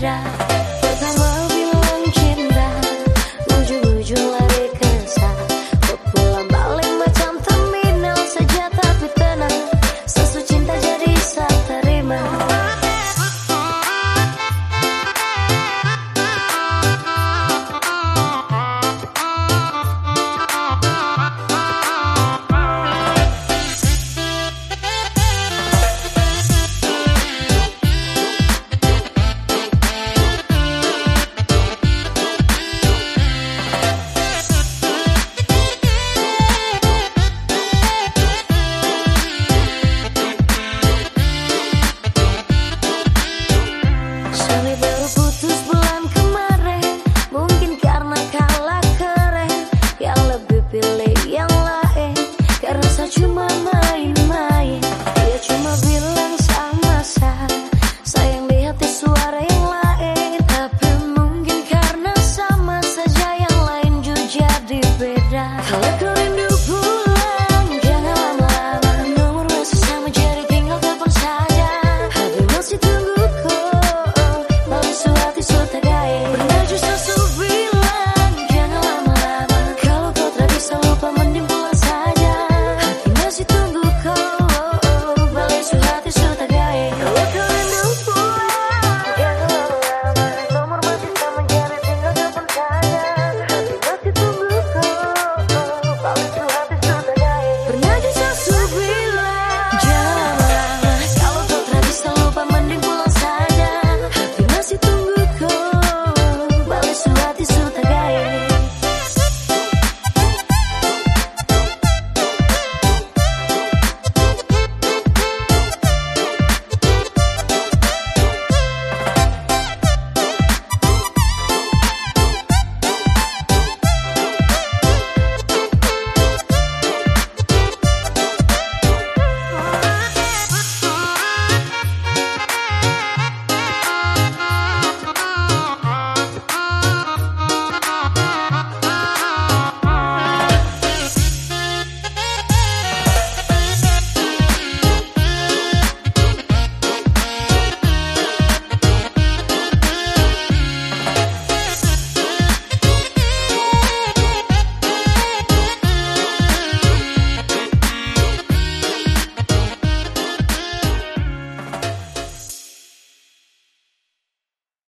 Yeah.